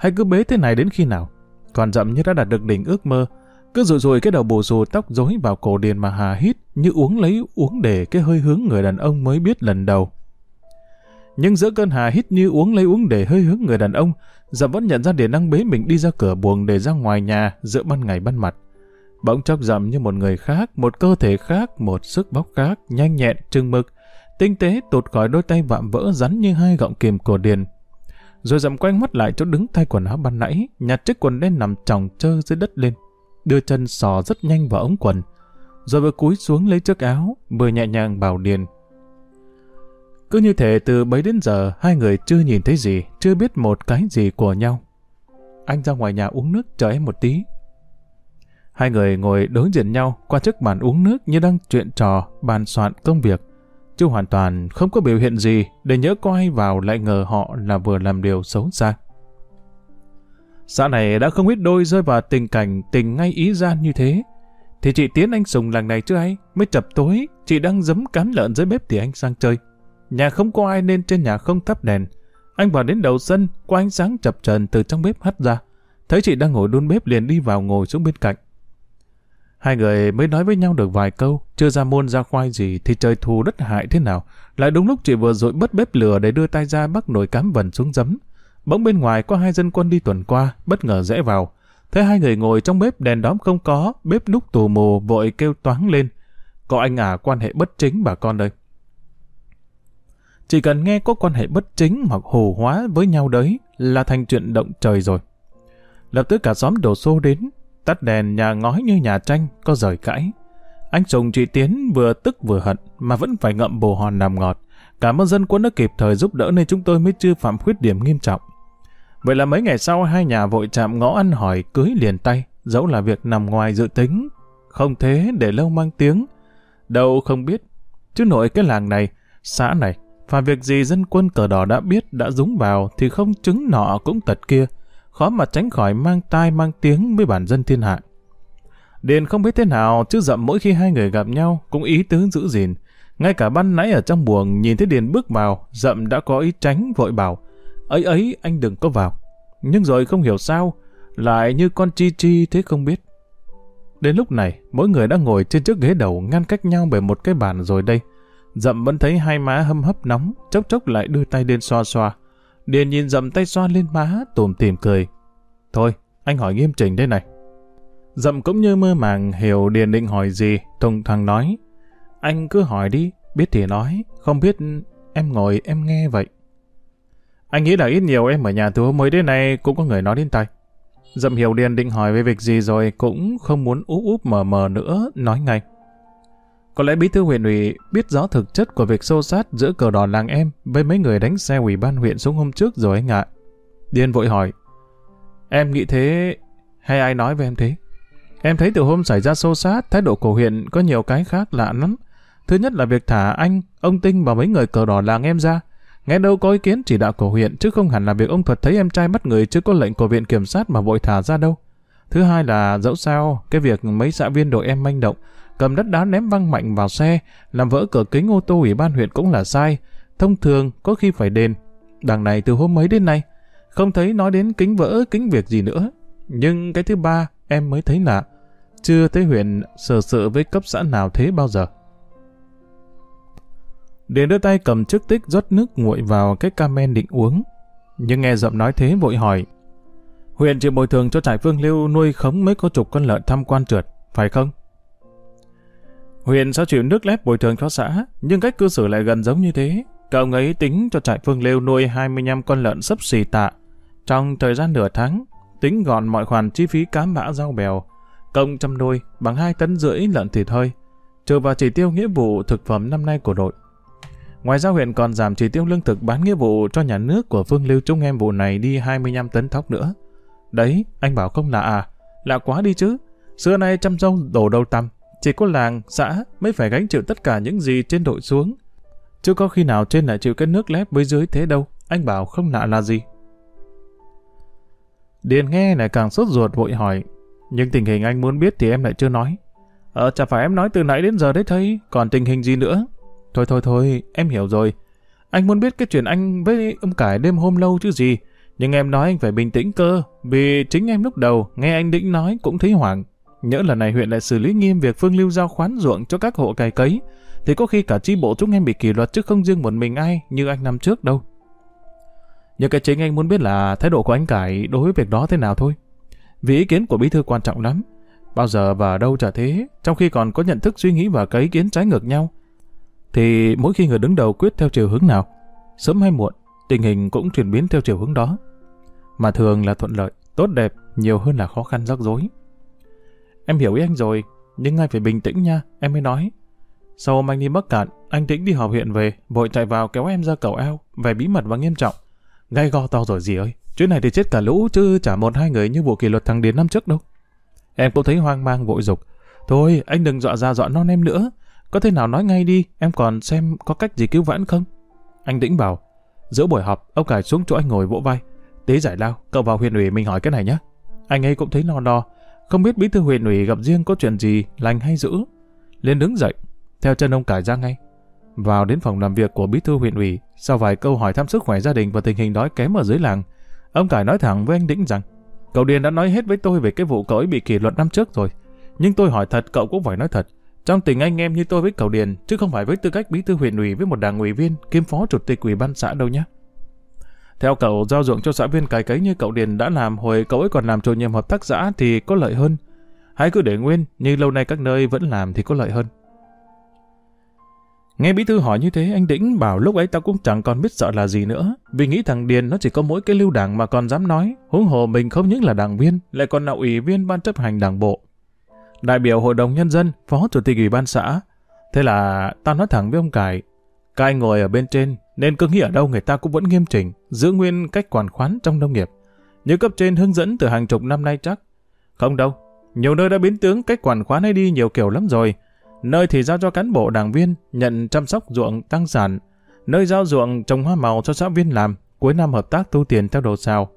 Hay cứ bế thế này đến khi nào? Còn dậm như đã đạt được đỉnh ước mơ, cứ rụi rụi cái đầu bù rù tóc rối vào cổ điền mà hà hít như uống lấy uống để cái hơi hướng người đàn ông mới biết lần đầu. Nhưng giữa cơn hà hít như uống lấy uống để hơi hướng người đàn ông, dậm vẫn nhận ra điền đang bế mình đi ra cửa buồng để ra ngoài nhà giữa ban ngày ban mặt. Bỗng chốc dậm như một người khác, một cơ thể khác, một sức bóc khác, nhanh nhẹn, trừng mực, tinh tế tụt khỏi đôi tay vạm vỡ rắn như hai gọng kìm cổ điền. Rồi dậm quanh mắt lại chỗ đứng tay quần áo ban nãy, nhặt chiếc quần đen nằm tròng trơ dưới đất lên đưa chân sò rất nhanh vào ống quần, rồi vừa cúi xuống lấy chiếc áo, vừa nhẹ nhàng bảo Điền. Cứ như thể từ bấy đến giờ hai người chưa nhìn thấy gì, chưa biết một cái gì của nhau. Anh ra ngoài nhà uống nước chờ em một tí. Hai người ngồi đối diện nhau qua chiếc bàn uống nước như đang chuyện trò, bàn soạn công việc. Chứ hoàn toàn không có biểu hiện gì để nhớ có ai vào lại ngờ họ là vừa làm điều xấu xa. Xã này đã không ít đôi rơi vào tình cảnh tình ngay ý gian như thế. Thì chị Tiến anh Sùng làng này chứ ai, mới chập tối, chị đang giấm cán lợn dưới bếp thì anh sang chơi. Nhà không có ai nên trên nhà không thắp đèn. Anh vào đến đầu sân, qua ánh sáng chập trần từ trong bếp hắt ra. Thấy chị đang ngồi đun bếp liền đi vào ngồi xuống bên cạnh. Hai người mới nói với nhau được vài câu, chưa ra môn ra khoai gì thì trời thù đất hại thế nào. Lại đúng lúc chị vừa dội bớt bếp lửa để đưa tay ra bắt nồi cám vần xuống giấm. Bỗng bên ngoài có hai dân quân đi tuần qua, bất ngờ rẽ vào. Thấy hai người ngồi trong bếp đèn đóm không có, bếp núc tù mù vội kêu toáng lên. Có anh à quan hệ bất chính bà con đây. Chỉ cần nghe có quan hệ bất chính hoặc hồ hóa với nhau đấy là thành chuyện động trời rồi. Lập tức cả xóm đổ xô đến, tắt đèn nhà ngói như nhà tranh, có rời cãi. Anh Sùng chị Tiến vừa tức vừa hận mà vẫn phải ngậm bồ hòn làm ngọt. Cảm ơn dân quân đã kịp thời giúp đỡ nên chúng tôi mới chưa phạm khuyết điểm nghiêm trọng. Vậy là mấy ngày sau hai nhà vội chạm ngõ ăn hỏi cưới liền tay, dẫu là việc nằm ngoài dự tính. Không thế để lâu mang tiếng. Đâu không biết. Chứ nội cái làng này, xã này, và việc gì dân quân cờ đỏ đã biết đã dúng vào thì không chứng nọ cũng tật kia. Khó mà tránh khỏi mang tai mang tiếng với bản dân thiên hạ. Điền không biết thế nào, chứ dậm mỗi khi hai người gặp nhau cũng ý tứ giữ gìn. Ngay cả ban nãy ở trong buồng nhìn thấy Điền bước vào, dậm đã có ý tránh vội bảo ấy ấy anh đừng có vào. Nhưng rồi không hiểu sao, lại như con chi chi thế không biết. Đến lúc này, mỗi người đã ngồi trên chiếc ghế đầu ngăn cách nhau bởi một cái bàn rồi đây. Dậm vẫn thấy hai má hâm hấp nóng, chốc chốc lại đưa tay lên xoa xoa. Điền nhìn dậm tay xoa lên má, tùm tìm cười. Thôi, anh hỏi nghiêm trình đây này. Dậm cũng như mơ màng hiểu Điền định hỏi gì, thùng thằng nói. Anh cứ hỏi đi, biết thì nói, không biết em ngồi em nghe vậy. Anh nghĩ là ít nhiều em ở nhà từ hôm mới đến nay cũng có người nói đến tay. Dậm hiểu Điền định hỏi về việc gì rồi cũng không muốn úp úp mờ mờ nữa, nói ngay. Có lẽ bí thư huyện ủy biết rõ thực chất của việc xô sát giữa cờ đỏ làng em với mấy người đánh xe ủy ban huyện xuống hôm trước rồi anh ạ. Điên vội hỏi. Em nghĩ thế hay ai nói với em thế? Em thấy từ hôm xảy ra xô sát, thái độ của huyện có nhiều cái khác lạ lắm. Thứ nhất là việc thả anh, ông Tinh và mấy người cờ đỏ làng em ra, Nghe đâu có ý kiến chỉ đạo của huyện chứ không hẳn là việc ông Thuật thấy em trai bắt người chưa có lệnh của viện kiểm sát mà vội thả ra đâu. Thứ hai là dẫu sao, cái việc mấy xã viên đội em manh động, cầm đất đá ném văng mạnh vào xe, làm vỡ cửa kính ô tô ủy ban huyện cũng là sai. Thông thường có khi phải đền. Đằng này từ hôm mấy đến nay, không thấy nói đến kính vỡ kính việc gì nữa. Nhưng cái thứ ba em mới thấy lạ. Chưa thấy huyện sờ sự với cấp xã nào thế bao giờ. Điền đưa tay cầm chiếc tích rót nước nguội vào cái ca men định uống. Nhưng nghe giọng nói thế vội hỏi. Huyện chịu bồi thường cho trại phương lưu nuôi khống mấy có chục con lợn tham quan trượt, phải không? Huyện sao chịu nước lép bồi thường cho xã, nhưng cách cư xử lại gần giống như thế. Cậu ấy tính cho trại phương lêu nuôi 25 con lợn sấp xì tạ. Trong thời gian nửa tháng, tính gọn mọi khoản chi phí cám bã rau bèo, công chăm nuôi bằng 2 tấn rưỡi lợn thịt hơi, trừ vào chỉ tiêu nghĩa vụ thực phẩm năm nay của đội. Ngoài ra huyện còn giảm chỉ tiêu lương thực bán nghĩa vụ cho nhà nước của Phương Lưu Trung em vụ này đi 25 tấn thóc nữa. Đấy, anh bảo không lạ à? Lạ quá đi chứ. Xưa nay chăm dâu đổ đâu tăm, chỉ có làng, xã mới phải gánh chịu tất cả những gì trên đội xuống. Chứ có khi nào trên lại chịu cái nước lép với dưới thế đâu, anh bảo không lạ là gì. Điền nghe lại càng sốt ruột vội hỏi, nhưng tình hình anh muốn biết thì em lại chưa nói. Ờ, chả phải em nói từ nãy đến giờ đấy thấy, còn tình hình gì nữa? Thôi thôi thôi, em hiểu rồi. Anh muốn biết cái chuyện anh với ông Cải đêm hôm lâu chứ gì. Nhưng em nói anh phải bình tĩnh cơ, vì chính em lúc đầu nghe anh định nói cũng thấy hoảng. Nhỡ lần này huyện lại xử lý nghiêm việc Phương Lưu giao khoán ruộng cho các hộ cày cấy, thì có khi cả chi bộ chúng em bị kỷ luật chứ không riêng một mình ai như anh năm trước đâu. Nhưng cái chính anh muốn biết là thái độ của anh Cải đối với việc đó thế nào thôi. Vì ý kiến của bí thư quan trọng lắm. Bao giờ và đâu chả thế, trong khi còn có nhận thức suy nghĩ và cái ý kiến trái ngược nhau, thì mỗi khi người đứng đầu quyết theo chiều hướng nào, sớm hay muộn, tình hình cũng chuyển biến theo chiều hướng đó. Mà thường là thuận lợi, tốt đẹp, nhiều hơn là khó khăn rắc rối. Em hiểu ý anh rồi, nhưng anh phải bình tĩnh nha, em mới nói. Sau hôm anh đi Bắc Cạn, anh tĩnh đi họp huyện về, vội chạy vào kéo em ra cầu ao, về bí mật và nghiêm trọng. Gai go to rồi gì ơi, chuyện này thì chết cả lũ chứ chả một hai người như vụ kỷ luật thằng Điền năm trước đâu. Em cũng thấy hoang mang vội dục. Thôi, anh đừng dọa ra dọa non em nữa. Có thể nào nói ngay đi, em còn xem có cách gì cứu vãn không? Anh tĩnh bảo, giữa buổi họp, ông cải xuống chỗ anh ngồi vỗ vai. Tế giải lao, cậu vào huyện ủy mình hỏi cái này nhé. Anh ấy cũng thấy lo lo, không biết bí thư huyện ủy gặp riêng có chuyện gì, lành hay dữ. Liên đứng dậy, theo chân ông cải ra ngay. Vào đến phòng làm việc của bí thư huyện ủy, sau vài câu hỏi thăm sức khỏe gia đình và tình hình đói kém ở dưới làng, ông cải nói thẳng với anh Đĩnh rằng, cậu Điền đã nói hết với tôi về cái vụ cậu ấy bị kỷ luật năm trước rồi. Nhưng tôi hỏi thật cậu cũng phải nói thật. Trong tình anh em như tôi với cậu Điền, chứ không phải với tư cách bí thư huyện ủy với một đảng ủy viên, kiêm phó chủ tịch ủy ban xã đâu nhé. Theo cậu, giao ruộng cho xã viên cài cấy như cậu Điền đã làm hồi cậu ấy còn làm chủ nhiệm hợp tác xã thì có lợi hơn. Hãy cứ để nguyên, như lâu nay các nơi vẫn làm thì có lợi hơn. Nghe bí thư hỏi như thế, anh Đĩnh bảo lúc ấy tao cũng chẳng còn biết sợ là gì nữa. Vì nghĩ thằng Điền nó chỉ có mỗi cái lưu đảng mà còn dám nói. Huống hồ mình không những là đảng viên, lại còn là ủy viên ban chấp hành đảng bộ. Đại biểu hội đồng nhân dân, phó chủ tịch ủy ban xã. Thế là tao nói thẳng với ông Cải. Các anh ngồi ở bên trên, nên cứ nghĩ ở đâu người ta cũng vẫn nghiêm chỉnh, giữ nguyên cách quản khoán trong nông nghiệp. Như cấp trên hướng dẫn từ hàng chục năm nay chắc. Không đâu, nhiều nơi đã biến tướng cách quản khoán ấy đi nhiều kiểu lắm rồi. Nơi thì giao cho cán bộ đảng viên nhận chăm sóc ruộng tăng sản. Nơi giao ruộng trồng hoa màu cho xã viên làm, cuối năm hợp tác thu tiền theo đồ xào.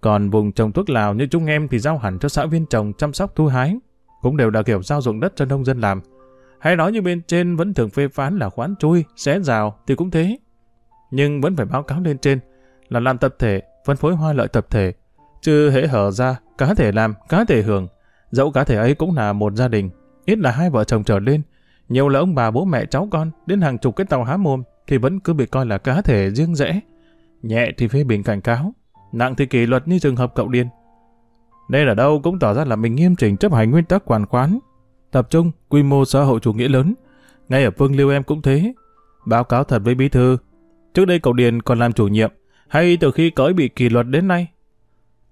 Còn vùng trồng thuốc lào như chúng em thì giao hẳn cho xã viên trồng chăm sóc thu hái. Cũng đều là kiểu giao dụng đất cho nông dân làm. Hay nói như bên trên vẫn thường phê phán là khoán chui, xé rào thì cũng thế nhưng vẫn phải báo cáo lên trên là làm tập thể, phân phối hoa lợi tập thể. Chứ hễ hở ra, cá thể làm, cá thể hưởng. Dẫu cá thể ấy cũng là một gia đình, ít là hai vợ chồng trở lên. Nhiều là ông bà bố mẹ cháu con, đến hàng chục cái tàu há mồm, thì vẫn cứ bị coi là cá thể riêng rẽ. Nhẹ thì phê bình cảnh cáo, nặng thì kỷ luật như trường hợp cậu điên. Đây là đâu cũng tỏ ra là mình nghiêm chỉnh chấp hành nguyên tắc quản khoán, tập trung, quy mô xã hội chủ nghĩa lớn. Ngay ở Phương Liêu em cũng thế. Báo cáo thật với bí thư, Trước đây cậu Điền còn làm chủ nhiệm, hay từ khi cõi bị kỷ luật đến nay?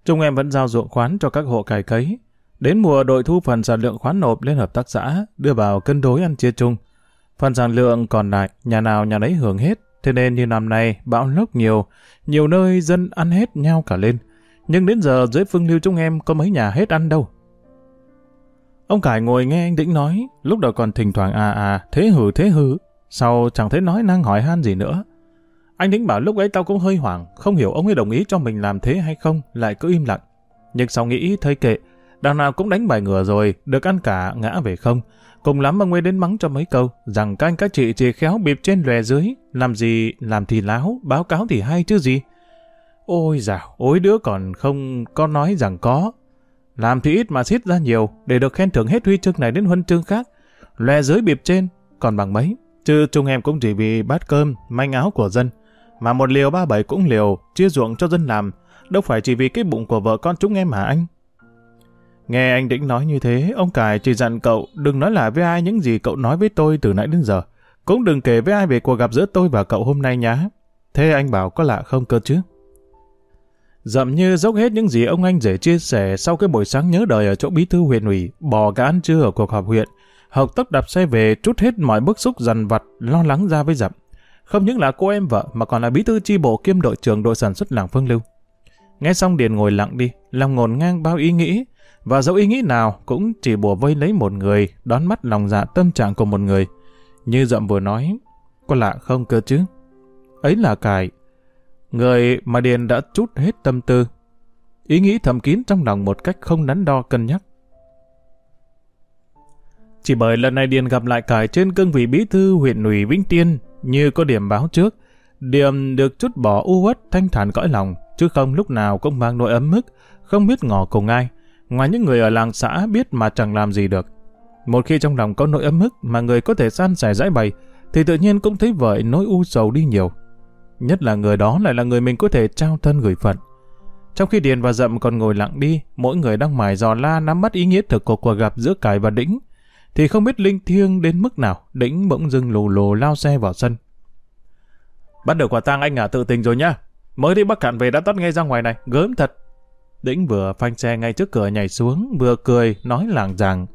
Chúng em vẫn giao ruộng khoán cho các hộ cải cấy. Đến mùa đội thu phần sản lượng khoán nộp lên hợp tác xã, đưa vào cân đối ăn chia chung. Phần sản lượng còn lại, nhà nào nhà nấy hưởng hết. Thế nên như năm nay, bão lốc nhiều, nhiều nơi dân ăn hết nhau cả lên. Nhưng đến giờ dưới phương lưu chúng em có mấy nhà hết ăn đâu. Ông Cải ngồi nghe anh Đĩnh nói, lúc đầu còn thỉnh thoảng à à, thế hử thế hử. Sau chẳng thấy nói năng hỏi han gì nữa. Anh Đĩnh bảo lúc ấy tao cũng hơi hoảng, không hiểu ông ấy đồng ý cho mình làm thế hay không, lại cứ im lặng. Nhưng sau nghĩ thấy kệ, đằng nào cũng đánh bài ngửa rồi, được ăn cả, ngã về không. Cùng lắm ông ấy đến mắng cho mấy câu, rằng các anh các chị chỉ khéo bịp trên lòe dưới, làm gì làm thì láo, báo cáo thì hay chứ gì. Ôi dào, ôi đứa còn không có nói rằng có. Làm thì ít mà xít ra nhiều, để được khen thưởng hết huy chương này đến huân chương khác. Lòe dưới bịp trên, còn bằng mấy. Chứ chúng em cũng chỉ vì bát cơm, manh áo của dân. Mà một liều ba bảy cũng liều, chia ruộng cho dân làm. Đâu phải chỉ vì cái bụng của vợ con chúng em mà anh? Nghe anh Đĩnh nói như thế, ông Cải chỉ dặn cậu đừng nói lại với ai những gì cậu nói với tôi từ nãy đến giờ. Cũng đừng kể với ai về cuộc gặp giữa tôi và cậu hôm nay nhá. Thế anh bảo có lạ không cơ chứ? Dậm như dốc hết những gì ông anh rể chia sẻ sau cái buổi sáng nhớ đời ở chỗ bí thư huyện ủy, bò cả ăn trưa ở cuộc họp huyện. Học tốc đạp xe về trút hết mọi bức xúc dằn vặt, lo lắng ra với dậm. Không những là cô em vợ mà còn là bí thư chi bộ kiêm đội trưởng đội sản xuất làng Phương Lưu. Nghe xong Điền ngồi lặng đi, lòng ngổn ngang bao ý nghĩ, và dẫu ý nghĩ nào cũng chỉ bùa vây lấy một người, đón mắt lòng dạ tâm trạng của một người. Như dậm vừa nói, có lạ không cơ chứ? Ấy là cải, người mà Điền đã chút hết tâm tư. Ý nghĩ thầm kín trong lòng một cách không đắn đo cân nhắc. Chỉ bởi lần này Điền gặp lại cải trên cương vị bí thư huyện ủy Vĩnh Tiên, như có điểm báo trước, điểm được chút bỏ u uất thanh thản cõi lòng, chứ không lúc nào cũng mang nỗi ấm mức, không biết ngỏ cùng ai, ngoài những người ở làng xã biết mà chẳng làm gì được. Một khi trong lòng có nỗi ấm mức mà người có thể san sẻ giải bày, thì tự nhiên cũng thấy vợi nỗi u sầu đi nhiều. Nhất là người đó lại là người mình có thể trao thân gửi phận. Trong khi Điền và Dậm còn ngồi lặng đi, mỗi người đang mải dò la nắm bắt ý nghĩa thực của cuộc gặp giữa Cải và Đĩnh, thì không biết linh thiêng đến mức nào, Đĩnh bỗng dưng lù lù lao xe vào sân. Bắt được quả tang anh à tự tình rồi nhá. Mới đi Bắc Cạn về đã tắt ngay ra ngoài này, gớm thật. Đĩnh vừa phanh xe ngay trước cửa nhảy xuống, vừa cười, nói làng ràng.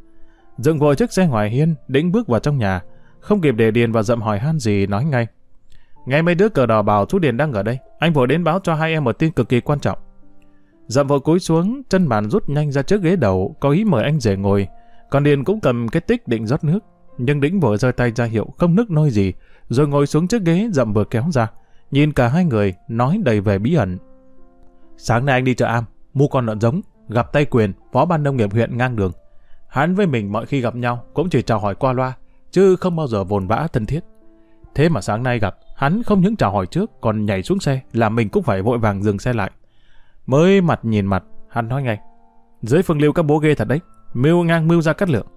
Dựng vội chiếc xe ngoài hiên, Đĩnh bước vào trong nhà. Không kịp để Điền và Dậm hỏi han gì, nói ngay. Ngay mấy đứa cờ đỏ bảo chú Điền đang ở đây. Anh vội đến báo cho hai em một tin cực kỳ quan trọng. Dậm vội cúi xuống, chân bàn rút nhanh ra trước ghế đầu, có ý mời anh rể ngồi. Còn Điền cũng cầm cái tích định rót nước. Nhưng Đĩnh vội giơ tay ra hiệu không nước nôi gì, rồi ngồi xuống chiếc ghế Dậm vừa kéo ra. Nhìn cả hai người, nói đầy vẻ bí ẩn. Sáng nay anh đi chợ am, mua con lợn giống, gặp tay quyền, phó ban nông nghiệp huyện ngang đường. Hắn với mình mọi khi gặp nhau cũng chỉ chào hỏi qua loa, chứ không bao giờ vồn vã thân thiết. Thế mà sáng nay gặp, hắn không những chào hỏi trước còn nhảy xuống xe, làm mình cũng phải vội vàng dừng xe lại. Mới mặt nhìn mặt, hắn nói ngay. Dưới phương lưu các bố ghê thật đấy, mưu ngang mưu ra cắt lượng.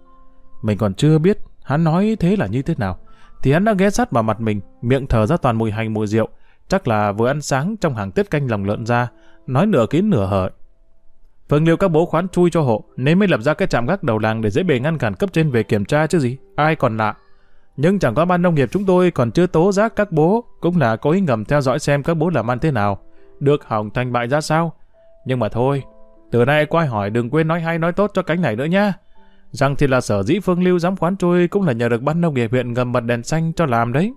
Mình còn chưa biết hắn nói thế là như thế nào, thì hắn đã ghé sát vào mặt mình, miệng thở ra toàn mùi hành mùi rượu, chắc là vừa ăn sáng trong hàng tiết canh lòng lợn ra, nói nửa kín nửa hở. Phương liêu các bố khoán chui cho hộ, nên mới lập ra cái trạm gác đầu làng để dễ bề ngăn cản cấp trên về kiểm tra chứ gì, ai còn lạ. Nhưng chẳng có ban nông nghiệp chúng tôi còn chưa tố giác các bố, cũng là có ý ngầm theo dõi xem các bố làm ăn thế nào, được hỏng thành bại ra sao. Nhưng mà thôi, từ nay quay hỏi đừng quên nói hay nói tốt cho cánh này nữa nha. Rằng thì là sở dĩ Phương Lưu dám khoán trôi cũng là nhờ được ban nông nghiệp huyện ngầm bật đèn xanh cho làm đấy.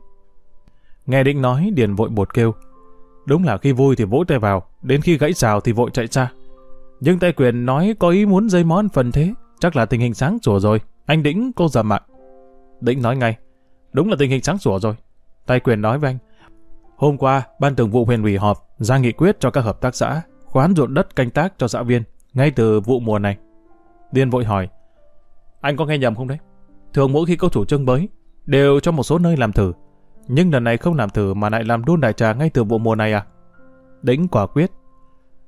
Nghe định nói, Điền vội bột kêu. Đúng là khi vui thì vỗ tay vào, đến khi gãy xào thì vội chạy xa. Nhưng tay quyền nói có ý muốn dây món phần thế, chắc là tình hình sáng sủa rồi. Anh Đĩnh cô già mạng. Đĩnh nói ngay, đúng là tình hình sáng sủa rồi. Tài quyền nói với anh, hôm qua ban thường vụ huyện ủy họp ra nghị quyết cho các hợp tác xã khoán ruộng đất canh tác cho xã viên ngay từ vụ mùa này. Điên vội hỏi, anh có nghe nhầm không đấy? Thường mỗi khi có chủ trương mới, đều cho một số nơi làm thử. Nhưng lần này không làm thử mà lại làm đôn đại trà ngay từ vụ mùa này à? Đĩnh quả quyết.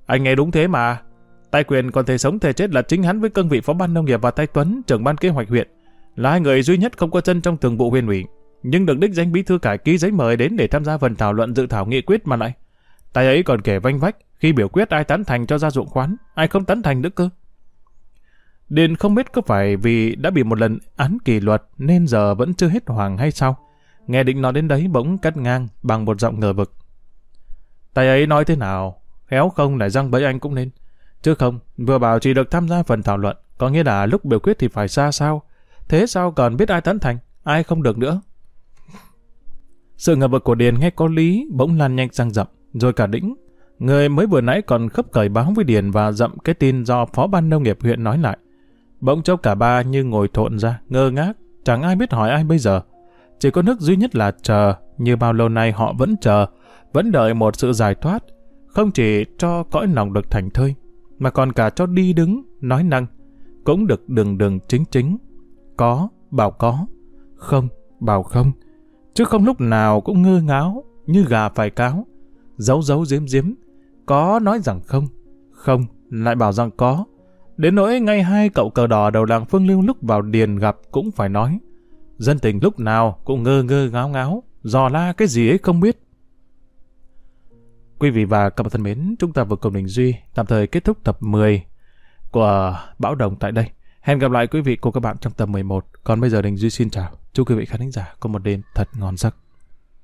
Anh nghe đúng thế mà. Tài quyền còn thể sống thể chết là chính hắn với cương vị phó ban nông nghiệp và tay Tuấn, trưởng ban kế hoạch huyện. Là hai người duy nhất không có chân trong thường vụ huyện ủy. Nhưng được đích danh bí thư cải ký giấy mời đến để tham gia phần thảo luận dự thảo nghị quyết mà lại. Tay ấy còn kể vanh vách khi biểu quyết ai tán thành cho ra dụng khoán, ai không tán thành nữa cơ. Điền không biết có phải vì đã bị một lần án kỷ luật nên giờ vẫn chưa hết hoàng hay sao? Nghe định nói đến đấy bỗng cắt ngang bằng một giọng ngờ vực. Tay ấy nói thế nào, khéo không lại răng bẫy anh cũng nên. Chứ không, vừa bảo chỉ được tham gia phần thảo luận, có nghĩa là lúc biểu quyết thì phải xa sao. Thế sao còn biết ai tán thành, ai không được nữa. Sự ngờ vực của Điền nghe có lý bỗng lan nhanh sang Dậm, rồi cả đĩnh. Người mới vừa nãy còn khấp cởi báo với Điền và dậm cái tin do Phó ban Nông nghiệp huyện nói lại. Bỗng chốc cả ba như ngồi thộn ra, ngơ ngác, chẳng ai biết hỏi ai bây giờ. Chỉ có nước duy nhất là chờ, như bao lâu nay họ vẫn chờ, vẫn đợi một sự giải thoát, không chỉ cho cõi lòng được thành thơi, mà còn cả cho đi đứng, nói năng, cũng được đường đường chính chính. Có, bảo có, không, bảo không, chứ không lúc nào cũng ngơ ngáo, như gà phải cáo, giấu giấu giếm giếm, có nói rằng không, không, lại bảo rằng có. Đến nỗi ngay hai cậu cờ đỏ đầu làng Phương Lưu lúc vào điền gặp cũng phải nói. Dân tình lúc nào cũng ngơ ngơ ngáo ngáo, dò la cái gì ấy không biết. Quý vị và các bạn thân mến, chúng ta vừa cùng Đình Duy tạm thời kết thúc tập 10 của Bão Đồng tại đây. Hẹn gặp lại quý vị và các bạn trong tập 11. Còn bây giờ Đình Duy xin chào. Chúc quý vị khán giả có một đêm thật ngon giấc.